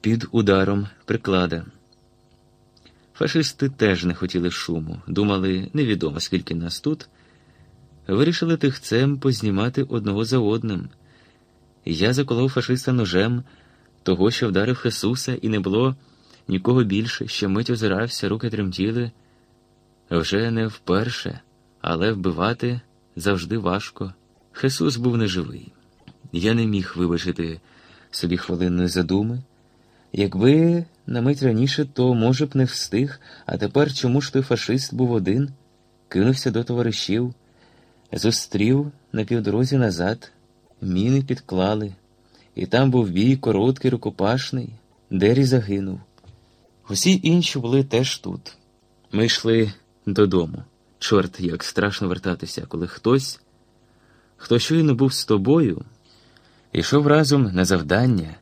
під ударом приклада. Фашисти теж не хотіли шуму, думали, невідомо скільки нас тут. Вирішили тихцем познімати одного за одним. Я заколов фашиста ножем, того, що вдарив Хесуса, і не було нікого більше, що мить озирався, руки тремтіли. Вже не вперше, але вбивати завжди важко. Хесус був неживий. Я не міг вибачити собі хвилинної задуми. Якби на мить раніше, то, може б, не встиг, а тепер чому ж той фашист був один, кинувся до товаришів, зустрів на півдорозі назад, міни підклали, і там був бій короткий, рукопашний, Дері загинув. Усі інші були теж тут. Ми йшли додому. Чорт, як страшно вертатися, коли хтось, хто щойно був з тобою, йшов разом на завдання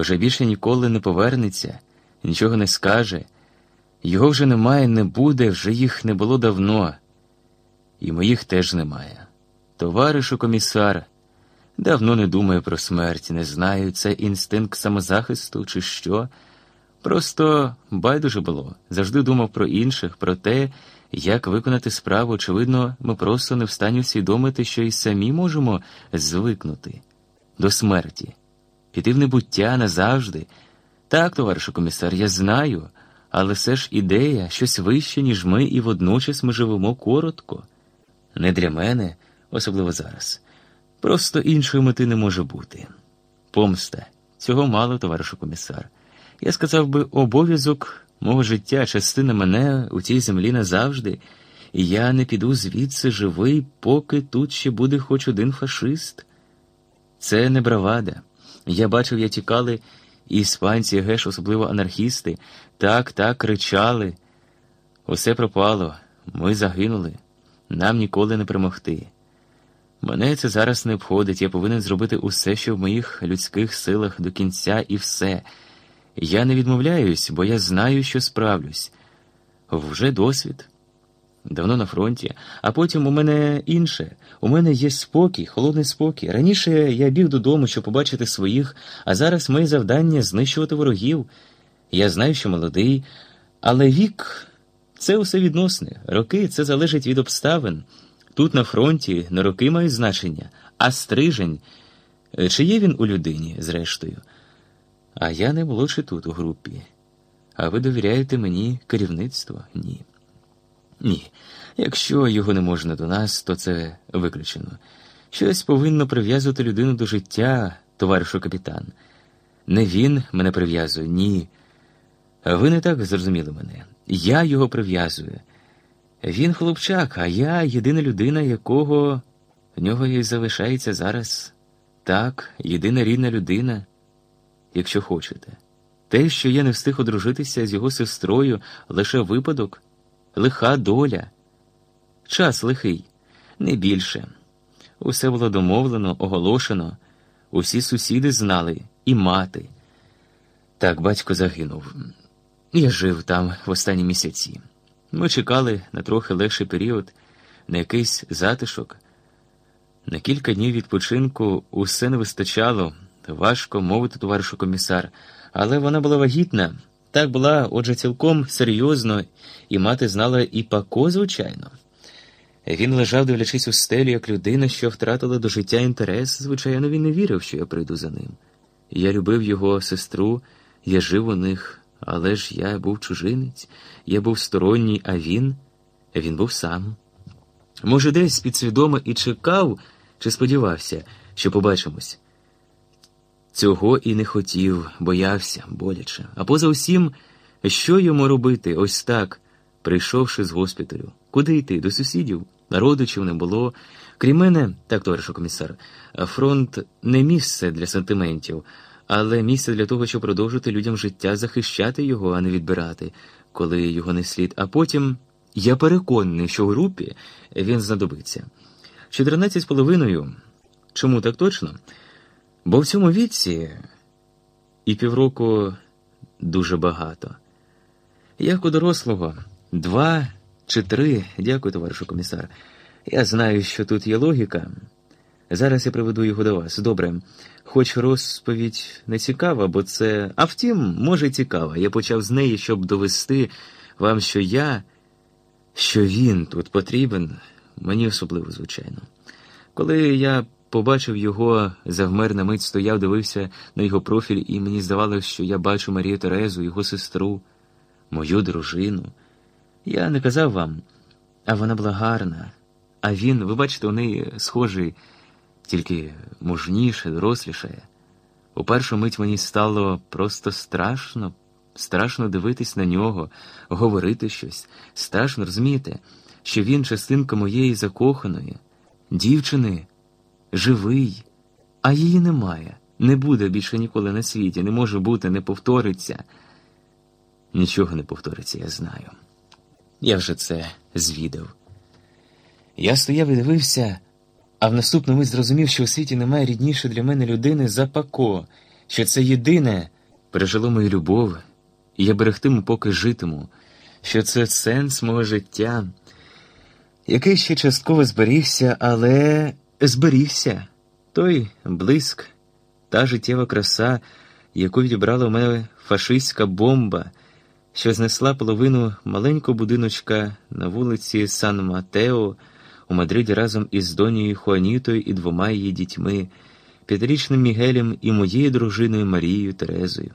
вже більше ніколи не повернеться, нічого не скаже. Його вже немає, не буде, вже їх не було давно, і моїх теж немає. Товаришу комісар, давно не думаю про смерть, не знаю, це інстинкт самозахисту чи що. Просто байдуже було, завжди думав про інших, про те, як виконати справу. Очевидно, ми просто не встані усвідомити, що і самі можемо звикнути до смерті піти в небуття назавжди. Так, товаришу комісар, я знаю, але все ж ідея щось вище, ніж ми, і водночас ми живемо коротко. Не для мене, особливо зараз. Просто іншої мети не може бути. Помста, цього мало, товаришу комісар. Я сказав би, обов'язок мого життя, частина мене у цій землі назавжди, і я не піду звідси живий, поки тут ще буде хоч один фашист. Це не бравада. Я бачив, як тікали іспанці, геш, особливо анархісти, так, так кричали. Усе пропало, ми загинули, нам ніколи не перемогти. Мене це зараз не обходить, я повинен зробити усе, що в моїх людських силах до кінця, і все. Я не відмовляюсь, бо я знаю, що справлюсь. Вже досвід давно на фронті, а потім у мене інше. У мене є спокій, холодний спокій. Раніше я біг додому, щоб побачити своїх, а зараз моє завдання знищувати ворогів. Я знаю, що молодий, але вік це усе відносне. Роки це залежить від обставин. Тут на фронті не роки мають значення, а стрижень. Чи є він у людині, зрештою? А я не молодший тут у групі. А ви довіряєте мені керівництво? Ні. Ні. Якщо його не можна до нас, то це виключено. Щось повинно прив'язувати людину до життя, товаришу капітан. Не він мене прив'язує, ні. Ви не так зрозуміли мене. Я його прив'язую. Він хлопчак, а я єдина людина, якого в нього і залишається зараз. Так, єдина рідна людина, якщо хочете. Те, що я не встиг одружитися з його сестрою, лише випадок лиха доля. Час лихий, не більше. Усе було домовлено, оголошено, усі сусіди знали, і мати. Так батько загинув. Я жив там в останні місяці. Ми чекали на трохи легший період, на якийсь затишок. На кілька днів відпочинку усе не вистачало, важко мовити, товаришу комісар, але вона була вагітна. Так була, отже, цілком серйозно, і мати знала і Пако, звичайно. Він лежав, дивлячись у стелі, як людина, що втратила до життя інтерес, звичайно, він не вірив, що я прийду за ним. Я любив його сестру, я жив у них, але ж я був чужинець, я був сторонній, а він, він був сам. Може, десь підсвідомо і чекав, чи сподівався, що побачимось. Цього і не хотів, боявся боляче. А поза усім, що йому робити ось так, прийшовши з госпіталю? Куди йти? До сусідів? Родичів не було. Крім мене, так, товаришу комісар, фронт не місце для сантиментів, але місце для того, щоб продовжити людям життя, захищати його, а не відбирати, коли його не слід. А потім я переконаний, що в групі він знадобиться. Чотирнадцять з половиною. Чому так точно? Бо в цьому віці і півроку дуже багато. Як у дорослого, два чи три, дякую, товаришу комісар. Я знаю, що тут є логіка. Зараз я приведу його до вас. Добре, хоч розповідь не цікава, бо це. А втім, може, цікава. Я почав з неї, щоб довести вам, що я, що він тут потрібен, мені особливо, звичайно. Коли я побачив його, завмер на мить стояв, дивився на його профіль, і мені здавалося, що я бачу Марію Терезу, його сестру, мою дружину. Я не казав вам, а вона була гарна. А він, ви бачите, у неї схожий, тільки мужніше, доросліше. У першу мить мені стало просто страшно, страшно дивитись на нього, говорити щось. Страшно розумієте, що він частинка моєї закоханої, дівчини, живий, а її немає, не буде більше ніколи на світі, не може бути, не повториться. Нічого не повториться, я знаю. Я вже це звідав. Я стояв і дивився, а в наступну мить зрозумів, що у світі немає рідніше для мене людини за пако, що це єдине пережило мою любов, і я берегтиму, поки житиму, що це сенс мого життя, який ще частково зберігся, але зберігся той блиск, та життєва краса, яку відібрала у мене фашистська бомба що знесла половину маленького будиночка на вулиці Сан Матео у Мадриді разом із донею Хуанітою і двома її дітьми, п'ятирічним Мігелем і моєю дружиною Марією Терезою.